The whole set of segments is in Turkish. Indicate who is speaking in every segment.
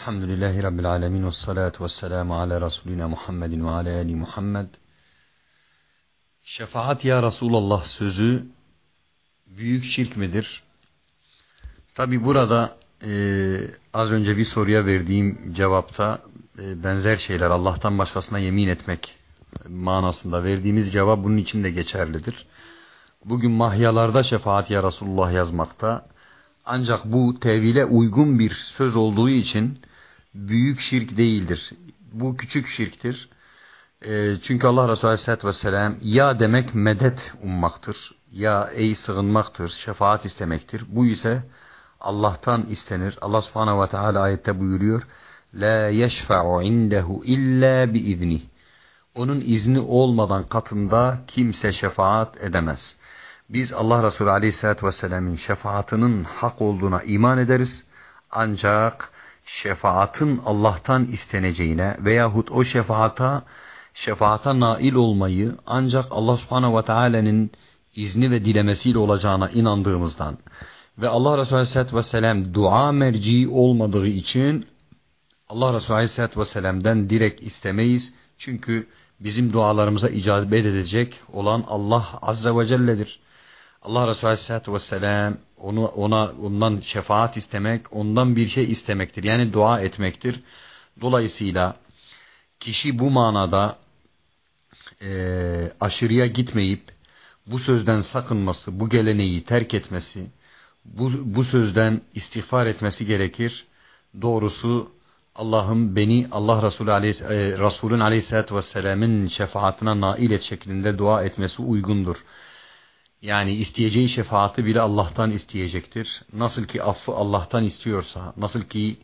Speaker 1: Elhamdülillahi Rabbil Alemin ve salatu ve selamu ala Resulina Muhammedin ve ala Ali Muhammed. Şefaat ya Resulallah sözü büyük şirk midir? Tabi burada e, az önce bir soruya verdiğim cevapta e, benzer şeyler Allah'tan başkasına yemin etmek manasında verdiğimiz cevap bunun için de geçerlidir. Bugün mahyalarda şefaat ya Resulullah yazmakta ancak bu tevhile uygun bir söz olduğu için büyük şirk değildir. Bu küçük şirktir. E, çünkü Allah Resulü Aleyhisselatü Vesselam ya demek medet ummaktır. Ya ey sığınmaktır. Şefaat istemektir. Bu ise Allah'tan istenir. Allah Subhanahu ve Teala ayette buyuruyor. La yeşfa'u indehu illa bi. Onun izni olmadan katında kimse şefaat edemez. Biz Allah Resulü Aleyhisselatü Vesselam'ın şefaatinin hak olduğuna iman ederiz. Ancak şefaatin Allah'tan isteneceğine veyahut o şefaata şefaata nail olmayı ancak Allah Subhanahu ve Teala'nın izni ve dilemesiyle olacağına inandığımızdan ve Allah Resulü Aleyhisselatü Vesselam dua merci olmadığı için Allah Resulü Aleyhisselatü Vesselam'dan direkt istemeyiz. Çünkü bizim dualarımıza icabet edecek olan Allah Azze ve Celle'dir. Allah Resulü Aleyhisselatü Vesselam onu, ona ondan şefaat istemek, ondan bir şey istemektir. Yani dua etmektir. Dolayısıyla kişi bu manada e, aşırıya gitmeyip bu sözden sakınması, bu geleneği terk etmesi, bu, bu sözden istiğfar etmesi gerekir. Doğrusu Allah'ım beni Allah Resulü Aleyhis, e, Resulün Aleyhisselatü Vesselam'ın şefaatine nail et şeklinde dua etmesi uygundur. Yani isteyeceği şefaati bile Allah'tan isteyecektir. Nasıl ki affı Allah'tan istiyorsa, nasıl ki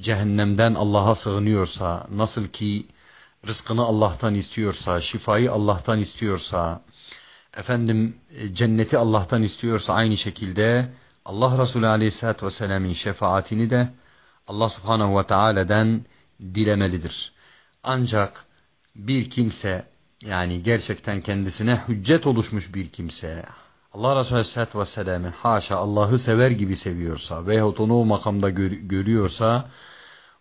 Speaker 1: cehennemden Allah'a sığınıyorsa, nasıl ki rızkını Allah'tan istiyorsa, şifayı Allah'tan istiyorsa, efendim e, cenneti Allah'tan istiyorsa aynı şekilde Allah Resulü Aleyhisselatü Vesselam'ın şefaatini de Allah Subhanahu ve Teala'dan dilemelidir. Ancak bir kimse yani gerçekten kendisine hüccet oluşmuş bir kimse Allah Resulü Aleyhisselatü Vesselam'ı haşa Allah'ı sever gibi seviyorsa veyahut onu o makamda gör, görüyorsa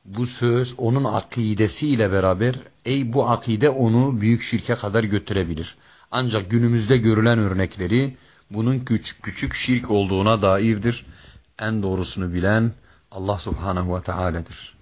Speaker 1: bu söz onun akidesiyle beraber ey bu akide onu büyük şirke kadar götürebilir. Ancak günümüzde görülen örnekleri bunun küçük küçük şirk olduğuna dairdir. En doğrusunu bilen Allah Subhanahu ve Teala'dır.